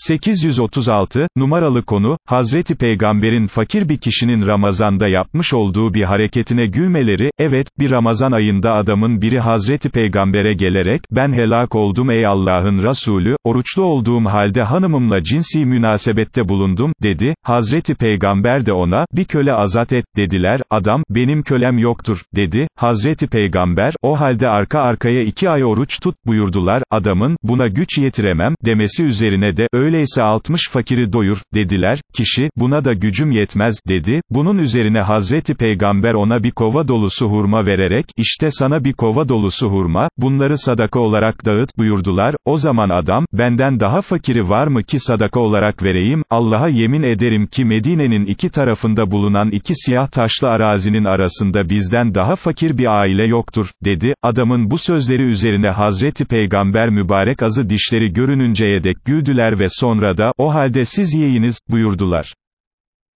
836, numaralı konu, Hazreti Peygamber'in fakir bir kişinin Ramazan'da yapmış olduğu bir hareketine gülmeleri, evet, bir Ramazan ayında adamın biri Hazreti Peygamber'e gelerek, ben helak oldum ey Allah'ın Resulü, oruçlu olduğum halde hanımımla cinsi münasebette bulundum, dedi, Hazreti Peygamber de ona, bir köle azat et, dediler, adam, benim kölem yoktur, dedi, Hazreti Peygamber, o halde arka arkaya iki ay oruç tut, buyurdular, adamın, buna güç yetiremem, demesi üzerine de, öyle öyleyse 60 fakiri doyur, dediler, kişi, buna da gücüm yetmez, dedi, bunun üzerine Hazreti Peygamber ona bir kova dolusu hurma vererek, işte sana bir kova dolusu hurma, bunları sadaka olarak dağıt, buyurdular, o zaman adam, benden daha fakiri var mı ki sadaka olarak vereyim, Allah'a yemin ederim ki Medine'nin iki tarafında bulunan iki siyah taşlı arazinin arasında bizden daha fakir bir aile yoktur, dedi, adamın bu sözleri üzerine Hazreti Peygamber mübarek azı dişleri görününceye dek güldüler ve sonra da, o halde siz yiyiniz, buyurdular.